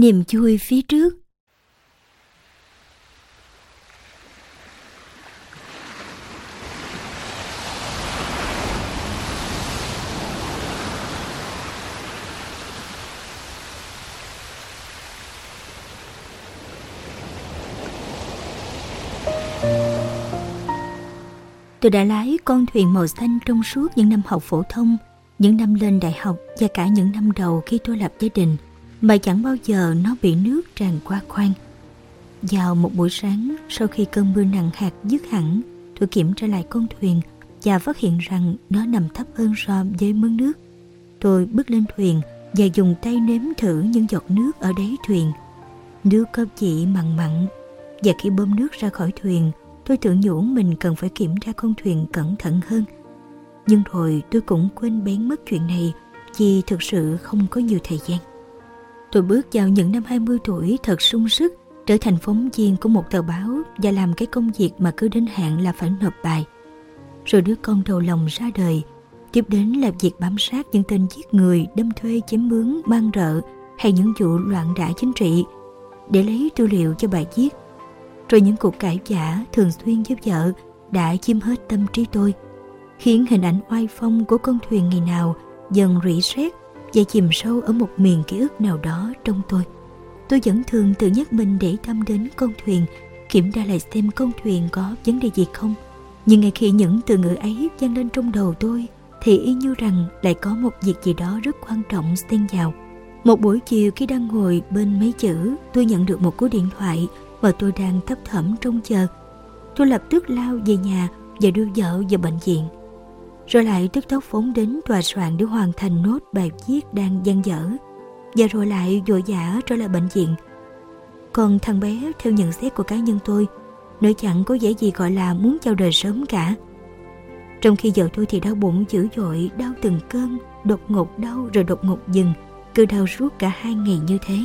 Niềm vui phía trước. Tôi đã lái con thuyền màu xanh trong suốt những năm học phổ thông, những năm lên đại học và cả những năm đầu khi tôi lập gia đình, mà chẳng bao giờ nó bị nước tràn qua khoang. Vào một buổi sáng, sau khi cơn mưa nặng hạt dứt hẳn, tôi kiểm tra lại con thuyền và phát hiện rằng nó nằm thấp hơn so với mớn nước. Tôi bước lên thuyền và dùng tay nếm thử những giọt nước ở đáy thuyền. Nước có chỉ mặn mặn và khi bơm nước ra khỏi thuyền, tôi tự nhủ mình cần phải kiểm tra con thuyền cẩn thận hơn. Nhưng rồi tôi cũng quên bén mất chuyện này vì thực sự không có nhiều thời gian. Tôi bước vào những năm 20 tuổi thật sung sức, trở thành phóng viên của một tờ báo và làm cái công việc mà cứ đến hạn là phải nộp bài. Rồi đứa con đầu lòng ra đời, tiếp đến là việc bám sát những tên giết người, đâm thuê chém mướn, mang rợ hay những vụ loạn đả chính trị để lấy tư liệu cho bài viết. Rồi những cuộc cãi vã thường xuyên với vợ đã chiếm hết tâm trí tôi, khiến hình ảnh oai phong của con thuyền ngày nào dần rỉ sét và chìm sâu ở một miền ký ức nào đó trong tôi. Tôi vẫn thường tự nhắc mình để tâm đến con thuyền, kiểm tra lại xem con thuyền có vấn đề gì không. Nhưng ngay khi những từ ngữ ấy vang lên trong đầu tôi, thì y như rằng lại có một việc gì đó rất quan trọng xen vào. Một buổi chiều khi đang ngồi bên mấy chữ, tôi nhận được một cú điện thoại và tôi đang thấp thỏm trông chờ. Tôi lập tức lao về nhà và đưa vợ vào bệnh viện. Rồi lại tức tốc phóng đến tòa soạn để hoàn thành nốt bài viết đang dang dở. Và rồi lại vội vã trở lại bệnh viện. Còn thằng bé theo nhận xét của cá nhân tôi, nó chẳng có vẻ gì gọi là muốn chào đời sớm cả. Trong khi vợ tôi thì đau bụng dữ dội, đau từng cơn, đột ngột đau rồi đột ngột dừng, cứ đau suốt cả hai ngày như thế.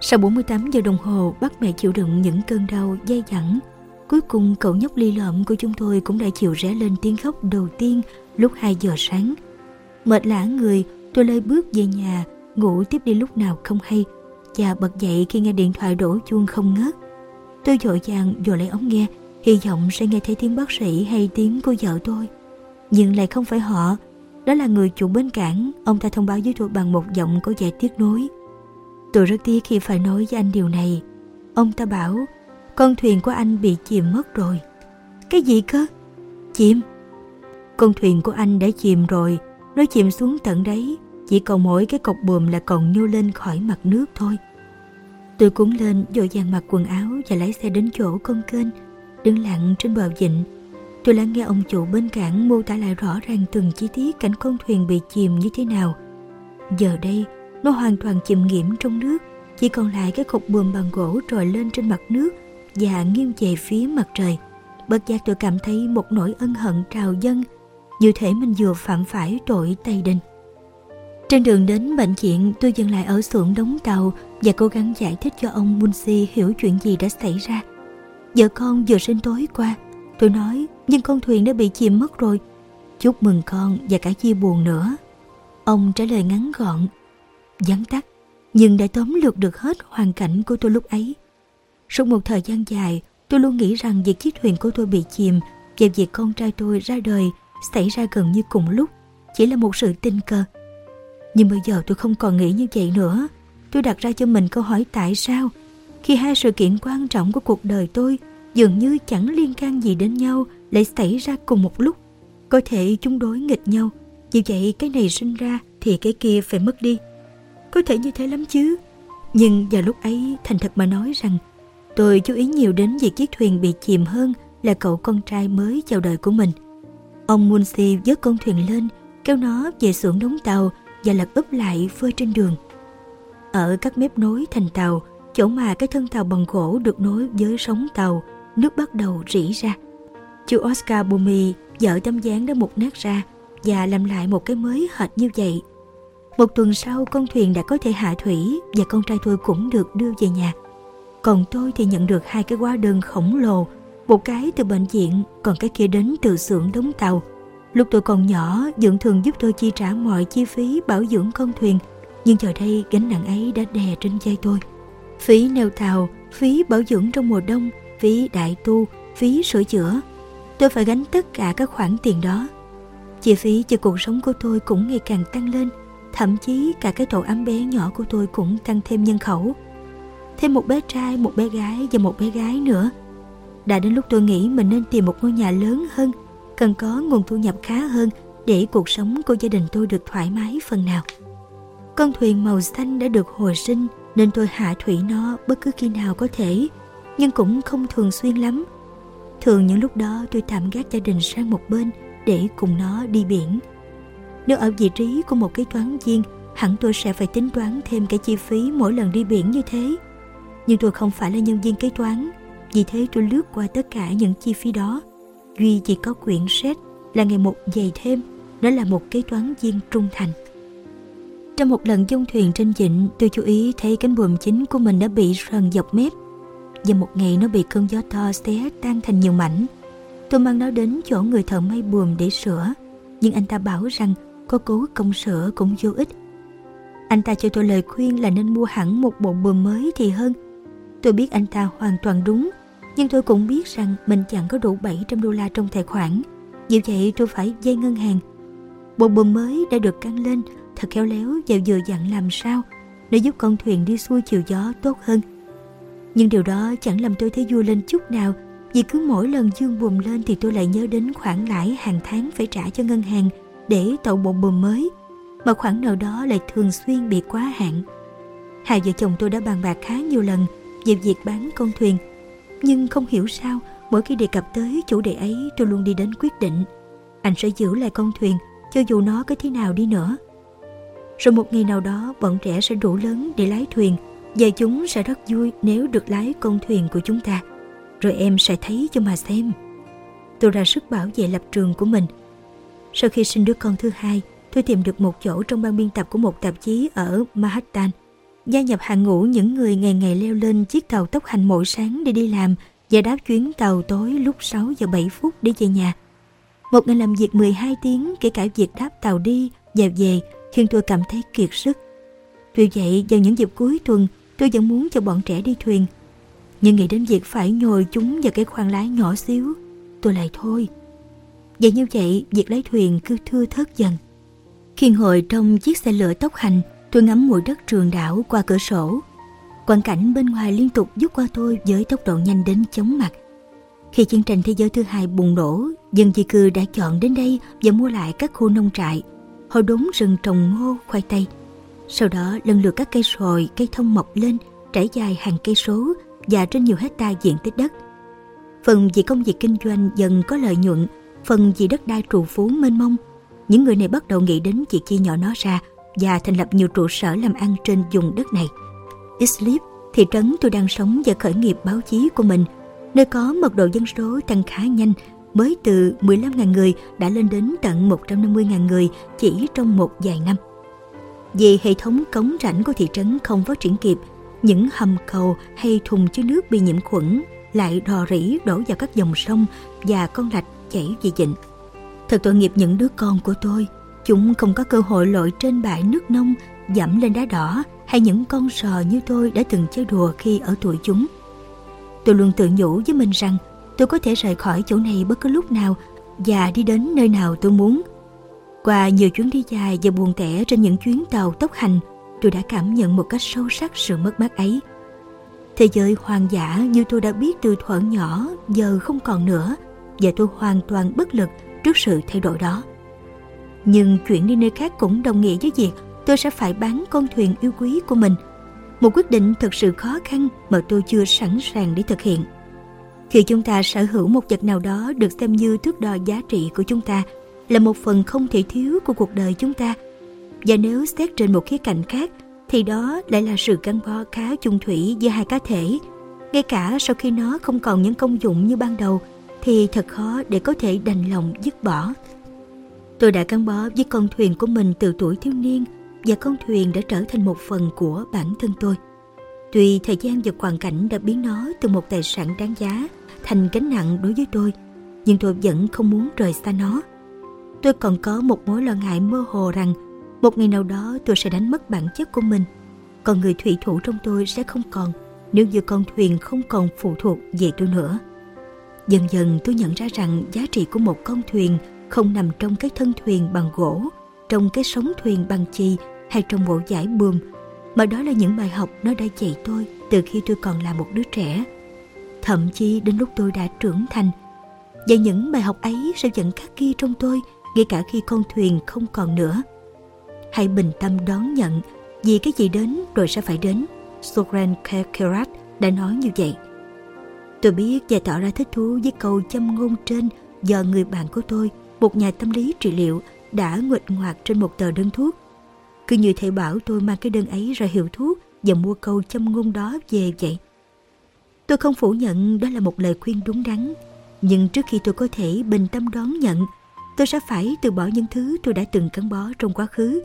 Sau 48 giờ đồng hồ bắt mẹ chịu đựng những cơn đau dai dẳng Cuối cùng cậu nhóc ly lợm của chúng tôi cũng đã chịu rẽ lên tiếng khóc đầu tiên lúc 2 giờ sáng Mệt lã người tôi lơi bước về nhà Ngủ tiếp đi lúc nào không hay cha bật dậy khi nghe điện thoại đổ chuông không ngớt Tôi dội vàng dội lấy ống nghe Hy vọng sẽ nghe thấy tiếng bác sĩ hay tiếng cô vợ tôi Nhưng lại không phải họ Đó là người chủ bến cảng Ông ta thông báo với tôi bằng một giọng có vẻ tiếc nối Tôi rất tiếc khi phải nói với anh điều này. Ông ta bảo, con thuyền của anh bị chìm mất rồi. Cái gì cơ? Chìm? Con thuyền của anh đã chìm rồi, nó chìm xuống tận đấy, chỉ còn mỗi cái cọc buồm là còn nhô lên khỏi mặt nước thôi. Tôi cuốn lên vội vàng mặc quần áo và lái xe đến chỗ con kênh, đứng lặng trên bờ vịnh. Tôi lắng nghe ông chủ bên cảng mô tả lại rõ ràng từng chi tiết cảnh con thuyền bị chìm như thế nào. Giờ đây, nó hoàn toàn chìm nghiễm trong nước, chỉ còn lại cái cột buồm bằng gỗ trồi lên trên mặt nước và nghiêng về phía mặt trời. Bất giác tôi cảm thấy một nỗi ân hận trào dâng, như thể mình vừa phạm phải tội Tây Đình. Trên đường đến bệnh viện, tôi dừng lại ở xưởng đóng tàu và cố gắng giải thích cho ông Munsi hiểu chuyện gì đã xảy ra. Vợ con vừa sinh tối qua, tôi nói, nhưng con thuyền đã bị chìm mất rồi. Chúc mừng con và cả chia buồn nữa. Ông trả lời ngắn gọn, vắn tắt nhưng đã tóm lược được hết hoàn cảnh của tôi lúc ấy. Suốt một thời gian dài, tôi luôn nghĩ rằng việc chiếc thuyền của tôi bị chìm và việc con trai tôi ra đời xảy ra gần như cùng lúc chỉ là một sự tình cờ. Nhưng bây giờ tôi không còn nghĩ như vậy nữa. Tôi đặt ra cho mình câu hỏi tại sao khi hai sự kiện quan trọng của cuộc đời tôi dường như chẳng liên can gì đến nhau lại xảy ra cùng một lúc. Có thể chúng đối nghịch nhau, như vậy cái này sinh ra thì cái kia phải mất đi. Có thể như thế lắm chứ Nhưng vào lúc ấy thành thật mà nói rằng Tôi chú ý nhiều đến việc chiếc thuyền bị chìm hơn Là cậu con trai mới chào đời của mình Ông Munsi dớt con thuyền lên Kéo nó về xưởng đóng tàu Và lật úp lại phơi trên đường. Ở các mép nối thành tàu Chỗ mà cái thân tàu bằng gỗ được nối với sóng tàu Nước bắt đầu rỉ ra. Chú Oscar Bumi dở tấm dáng đã mục nát ra Và làm lại một cái mới hệt như vậy. Một tuần sau con thuyền đã có thể hạ thủy và con trai tôi cũng được đưa về nhà. Còn tôi thì nhận được hai cái quá đơn khổng lồ, một cái từ bệnh viện, còn cái kia đến từ xưởng đóng tàu. Lúc tôi còn nhỏ, dưỡng thường giúp tôi chi trả mọi chi phí bảo dưỡng con thuyền, nhưng giờ đây gánh nặng ấy đã đè trên vai tôi. Phí neo tàu, phí bảo dưỡng trong mùa đông, phí đại tu, phí sửa chữa. Tôi phải gánh tất cả các khoản tiền đó. Chi phí cho cuộc sống của tôi cũng ngày càng tăng lên, thậm chí cả cái tổ ấm bé nhỏ của tôi cũng tăng thêm nhân khẩu. Thêm một bé trai, một bé gái và một bé gái nữa. Đã đến lúc tôi nghĩ mình nên tìm một ngôi nhà lớn hơn, cần có nguồn thu nhập khá hơn để cuộc sống của gia đình tôi được thoải mái phần nào. Con thuyền màu xanh đã được hồi sinh nên tôi hạ thủy nó bất cứ khi nào có thể, nhưng cũng không thường xuyên lắm. Thường những lúc đó tôi tạm gác gia đình sang một bên để cùng nó đi biển. Nếu ở vị trí của một kế toán viên, hẳn tôi sẽ phải tính toán thêm cái chi phí mỗi lần đi biển như thế. Nhưng tôi không phải là nhân viên kế toán, vì thế tôi lướt qua tất cả những chi phí đó. Duy chỉ có quyển sách là ngày một dày thêm, đó là một kế toán viên trung thành. Trong một lần dông thuyền trên vịnh, tôi chú ý thấy cánh buồm chính của mình đã bị sờn dọc mép. Và một ngày nó bị cơn gió to xé tan thành nhiều mảnh. Tôi mang nó đến chỗ người thợ may buồm để sửa. Nhưng anh ta bảo rằng có cố công sửa cũng vô ích. Anh ta cho tôi lời khuyên là nên mua hẳn một bộ buồm mới thì hơn. Tôi biết anh ta hoàn toàn đúng, nhưng tôi cũng biết rằng mình chẳng có đủ 700 đô la trong tài khoản. Vì vậy tôi phải dây ngân hàng. Bộ bùm mới đã được căng lên thật khéo léo và vừa dặn làm sao để giúp con thuyền đi xuôi chiều gió tốt hơn. Nhưng điều đó chẳng làm tôi thấy vui lên chút nào vì cứ mỗi lần dương bùm lên thì tôi lại nhớ đến khoản lãi hàng tháng phải trả cho ngân hàng để tậu bộ bùm mới mà khoản nợ đó lại thường xuyên bị quá hạn. Hai vợ chồng tôi đã bàn bạc khá nhiều lần về việc bán con thuyền nhưng không hiểu sao mỗi khi đề cập tới chủ đề ấy tôi luôn đi đến quyết định anh sẽ giữ lại con thuyền cho dù nó có thế nào đi nữa rồi một ngày nào đó bọn trẻ sẽ đủ lớn để lái thuyền và chúng sẽ rất vui nếu được lái con thuyền của chúng ta. Rồi em sẽ thấy cho mà xem. Tôi ra sức bảo vệ lập trường của mình. Sau khi sinh đứa con thứ hai, tôi tìm được một chỗ trong ban biên tập của một tạp chí ở Manhattan. Gia nhập hàng ngũ những người ngày ngày leo lên chiếc tàu tốc hành mỗi sáng để đi làm và đáp chuyến tàu tối lúc 6 giờ 7 phút để về nhà. Một ngày làm việc 12 tiếng kể cả việc đáp tàu đi và về khiến tôi cảm thấy kiệt sức. Vì vậy, vào những dịp cuối tuần, tôi vẫn muốn cho bọn trẻ đi thuyền. Nhưng nghĩ đến việc phải nhồi chúng vào cái khoang lái nhỏ xíu, tôi lại thôi. vậy như vậy, việc lái thuyền cứ thưa thớt dần. Khi ngồi trong chiếc xe lửa tốc hành, tôi ngắm mùi đất trường đảo qua cửa sổ. Quang cảnh bên ngoài liên tục giúp qua tôi với tốc độ nhanh đến chóng mặt. Khi chiến tranh thế giới thứ hai bùng nổ, dân di cư đã chọn đến đây và mua lại các khu nông trại – họ đốn rừng trồng ngô, khoai tây. Sau đó lần lượt các cây sồi, cây thông mọc lên, trải dài hàng cây số và trên nhiều hecta diện tích đất. Phần vì công việc kinh doanh dần có lợi nhuận, phần vì đất đai trù phú mênh mông. Những người này bắt đầu nghĩ đến việc chia nhỏ nó ra và thành lập nhiều trụ sở làm ăn trên vùng đất này. Islip, thị trấn tôi đang sống và khởi nghiệp báo chí của mình, nơi có mật độ dân số tăng khá nhanh mới từ 15.000 người đã lên đến tận 150.000 người chỉ trong một vài năm. Vì hệ thống cống rãnh của thị trấn không phát triển kịp, những hầm cầu hay thùng chứa nước bị nhiễm khuẩn lại rò rỉ đổ vào các dòng sông và con rạch chảy về dịnh. Thật tội nghiệp những đứa con của tôi, chúng không có cơ hội lội trên bãi nước nông, dẫm lên đá đỏ hay những con sò như tôi đã từng chơi đùa khi ở tuổi chúng. Tôi luôn tự nhủ với mình rằng tôi có thể rời khỏi chỗ này bất cứ lúc nào và đi đến nơi nào tôi muốn. Qua nhiều chuyến đi dài và buồn tẻ trên những chuyến tàu tốc hành, tôi đã cảm nhận một cách sâu sắc sự mất mát ấy. Thế giới hoang dã như tôi đã biết từ thuở nhỏ giờ không còn nữa và tôi hoàn toàn bất lực trước sự thay đổi đó. Nhưng chuyển đi nơi khác cũng đồng nghĩa với việc tôi sẽ phải bán con thuyền yêu quý của mình. Một quyết định thật sự khó khăn mà tôi chưa sẵn sàng để thực hiện. Khi chúng ta sở hữu một vật nào đó được xem như thước đo giá trị của chúng ta, là một phần không thể thiếu của cuộc đời chúng ta. Và nếu xét trên một khía cạnh khác, thì đó lại là sự gắn bó khá chung thủy giữa hai cá thể. Ngay cả sau khi nó không còn những công dụng như ban đầu, thì thật khó để có thể đành lòng dứt bỏ. Tôi đã gắn bó với con thuyền của mình từ tuổi thiếu niên và con thuyền đã trở thành một phần của bản thân tôi. Tuy thời gian và hoàn cảnh đã biến nó từ một tài sản đáng giá thành gánh nặng đối với tôi, nhưng tôi vẫn không muốn rời xa nó. Tôi còn có một mối lo ngại mơ hồ rằng một ngày nào đó tôi sẽ đánh mất bản chất của mình, còn người thủy thủ trong tôi sẽ không còn nếu như con thuyền không còn phụ thuộc về tôi nữa. Dần dần tôi nhận ra rằng giá trị của một con thuyền không nằm trong cái thân thuyền bằng gỗ, trong cái sống thuyền bằng chì hay trong bộ giải buồm, mà đó là những bài học nó đã dạy tôi từ khi tôi còn là một đứa trẻ. Thậm chí đến lúc tôi đã trưởng thành. Và những bài học ấy sẽ vẫn khắc ghi trong tôi ngay cả khi con thuyền không còn nữa. Hãy bình tâm đón nhận vì cái gì đến rồi sẽ phải đến. Soren Kierkegaard đã nói như vậy. Tôi biết và tỏ ra thích thú với câu châm ngôn trên do người bạn của tôi, một nhà tâm lý trị liệu, đã nguệch ngoạc trên một tờ đơn thuốc. Cứ như thầy bảo tôi mang cái đơn ấy ra hiệu thuốc và mua câu châm ngôn đó về vậy. Tôi không phủ nhận đó là một lời khuyên đúng đắn, nhưng trước khi tôi có thể bình tâm đón nhận, tôi sẽ phải từ bỏ những thứ tôi đã từng gắn bó trong quá khứ.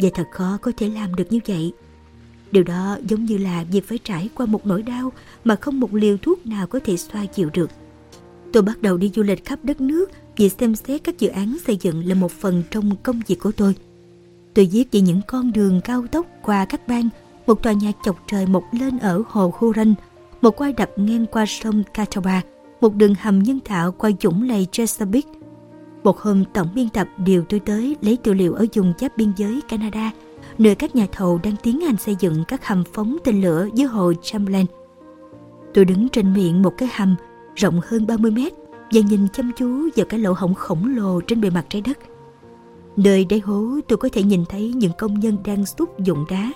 Và thật khó có thể làm được như vậy. Điều đó giống như là việc phải trải qua một nỗi đau mà không một liều thuốc nào có thể xoa dịu được. Tôi bắt đầu đi du lịch khắp đất nước vì xem xét các dự án xây dựng là một phần trong công việc của tôi. Tôi viết về những con đường cao tốc qua các bang, một tòa nhà chọc trời mọc lên ở hồ Huron, một quai đập ngang qua sông Catawba, một đường hầm nhân tạo qua dũng lầy Chesapeake. Một hôm tổng biên tập điều tôi tới lấy tư liệu ở vùng giáp biên giới Canada, nơi các nhà thầu đang tiến hành xây dựng các hầm phóng tên lửa dưới hồ Champlain. Tôi đứng trên miệng một cái hầm rộng hơn 30 mét và nhìn chăm chú vào cái lỗ hổng khổng lồ trên bề mặt trái đất. Nơi đáy hố tôi có thể nhìn thấy những công nhân đang xúc dụng đá,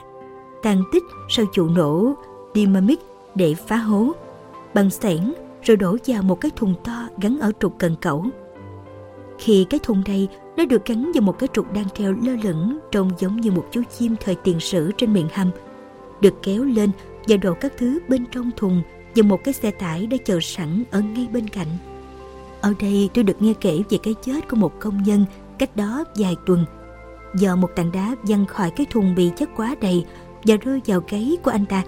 tàn tích sau vụ nổ dynamic để phá hố, bằng xẻng rồi đổ vào một cái thùng to gắn ở trục cần cẩu. Khi cái thùng này nó được gắn vào một cái trục đang treo lơ lửng trông giống như một chú chim thời tiền sử trên miệng hầm, được kéo lên và đổ các thứ bên trong thùng vào một cái xe tải đã chờ sẵn ở ngay bên cạnh. Ở đây tôi được nghe kể về cái chết của một công nhân cách đó vài tuần do một tảng đá văng khỏi cái thùng bị chất quá đầy và rơi vào gáy của anh ta.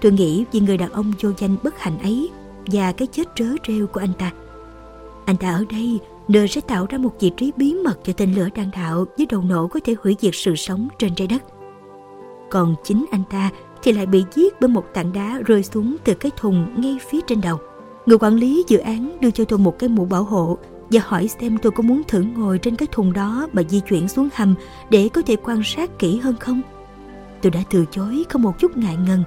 Tôi nghĩ vì người đàn ông vô danh bất hạnh ấy và cái chết trớ trêu của anh ta. Anh ta ở đây nơi sẽ tạo ra một vị trí bí mật cho tên lửa đạn đạo với đầu nổ có thể hủy diệt sự sống trên trái đất. Còn chính anh ta thì lại bị giết bởi một tảng đá rơi xuống từ cái thùng ngay phía trên đầu. Người quản lý dự án đưa cho tôi một cái mũ bảo hộ và hỏi xem tôi có muốn thử ngồi trên cái thùng đó mà di chuyển xuống hầm để có thể quan sát kỹ hơn không. Tôi đã từ chối không một chút ngại ngần.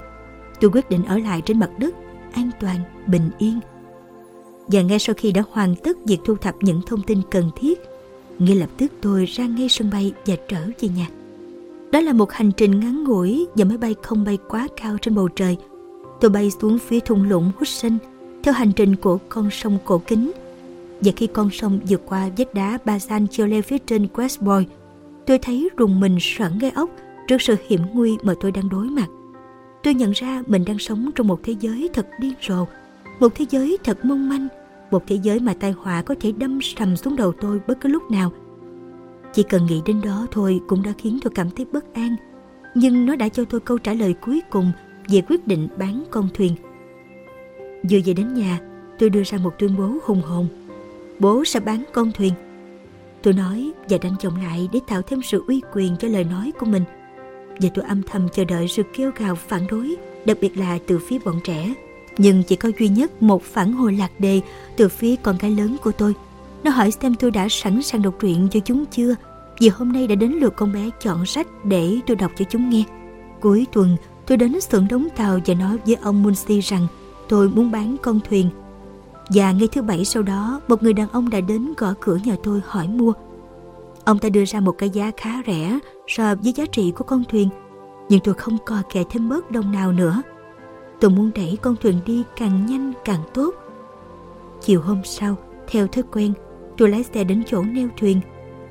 Tôi quyết định ở lại trên mặt đất, an toàn, bình yên. Và ngay sau khi đã hoàn tất việc thu thập những thông tin cần thiết, ngay lập tức tôi ra ngay sân bay và trở về nhà. Đó là một hành trình ngắn ngủi và máy bay không bay quá cao trên bầu trời. Tôi bay xuống phía thung lũng Hudson theo hành trình của con sông cổ kính. Và khi con sông vượt qua vách đá Bazan leo phía trên Westboy, tôi thấy rùng mình sởn gai ốc trước sự hiểm nguy mà tôi đang đối mặt. Tôi nhận ra mình đang sống trong một thế giới thật điên rồ, một thế giới thật mong manh, một thế giới mà tai họa có thể đâm sầm xuống đầu tôi bất cứ lúc nào. Chỉ cần nghĩ đến đó thôi cũng đã khiến tôi cảm thấy bất an, nhưng nó đã cho tôi câu trả lời cuối cùng về quyết định bán con thuyền. Vừa về đến nhà, tôi đưa ra một tuyên bố hùng hồn. Bố sẽ bán con thuyền. Tôi nói và đánh chồng lại để tạo thêm sự uy quyền cho lời nói của mình. Và tôi âm thầm chờ đợi sự kêu gào phản đối, đặc biệt là từ phía bọn trẻ. Nhưng chỉ có duy nhất một phản hồi lạc đề từ phía con gái lớn của tôi. Nó hỏi xem tôi đã sẵn sàng đọc truyện cho chúng chưa, vì hôm nay đã đến lượt con bé chọn sách để tôi đọc cho chúng nghe. Cuối tuần, tôi đến xưởng đóng tàu và nói với ông Munsi rằng tôi muốn bán con thuyền. Và ngay thứ bảy sau đó, một người đàn ông đã đến gõ cửa nhà tôi hỏi mua. Ông ta đưa ra một cái giá khá rẻ so với giá trị của con thuyền, nhưng tôi không co kè thêm bớt đồng nào nữa. Tôi muốn đẩy con thuyền đi càng nhanh càng tốt. Chiều hôm sau, theo thói quen, tôi lái xe đến chỗ neo thuyền,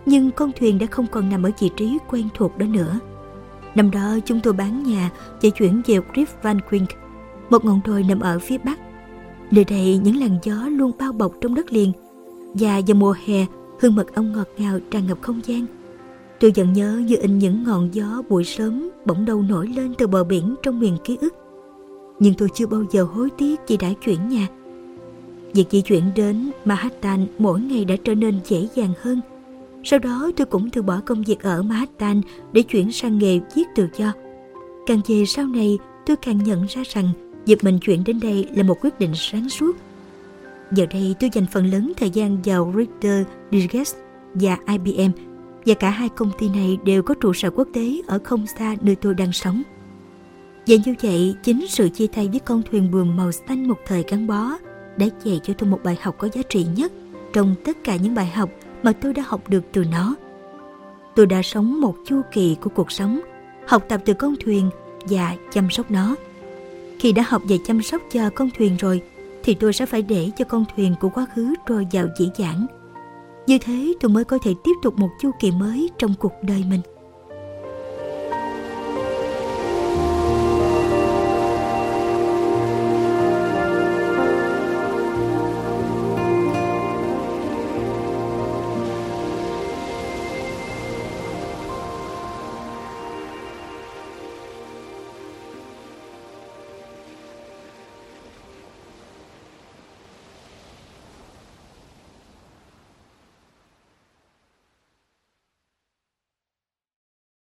nhưng con thuyền đã không còn nằm ở vị trí quen thuộc đó nữa. Năm đó chúng tôi bán nhà và chuyển về Griff Van Quink, một ngọn đồi nằm ở phía bắc. Nơi đây những làn gió luôn bao bọc trong đất liền, và vào mùa hè, hương mật ong ngọt ngào tràn ngập không gian. Tôi vẫn nhớ như in những ngọn gió buổi sớm bỗng đầu nổi lên từ bờ biển trong miền ký ức. Nhưng tôi chưa bao giờ hối tiếc vì đã chuyển nhà. Việc di chuyển đến Manhattan mỗi ngày đã trở nên dễ dàng hơn. Sau đó tôi cũng từ bỏ công việc ở Manhattan để chuyển sang nghề viết tự do. Càng về sau này, tôi càng nhận ra rằng Việc mình chuyển đến đây là một quyết định sáng suốt. Giờ đây tôi dành phần lớn thời gian vào Richter Digest và IBM và cả hai công ty này đều có trụ sở quốc tế ở không xa nơi tôi đang sống. Và như vậy, chính sự chia tay với con thuyền buồm màu xanh một thời gắn bó đã dạy cho tôi một bài học có giá trị nhất trong tất cả những bài học mà tôi đã học được từ nó. Tôi đã sống một chu kỳ của cuộc sống, học tập từ con thuyền và chăm sóc nó. Khi đã học về chăm sóc cho con thuyền rồi, thì tôi sẽ phải để cho con thuyền của quá khứ trôi vào dĩ dãn. Như thế tôi mới có thể tiếp tục một chu kỳ mới trong cuộc đời mình.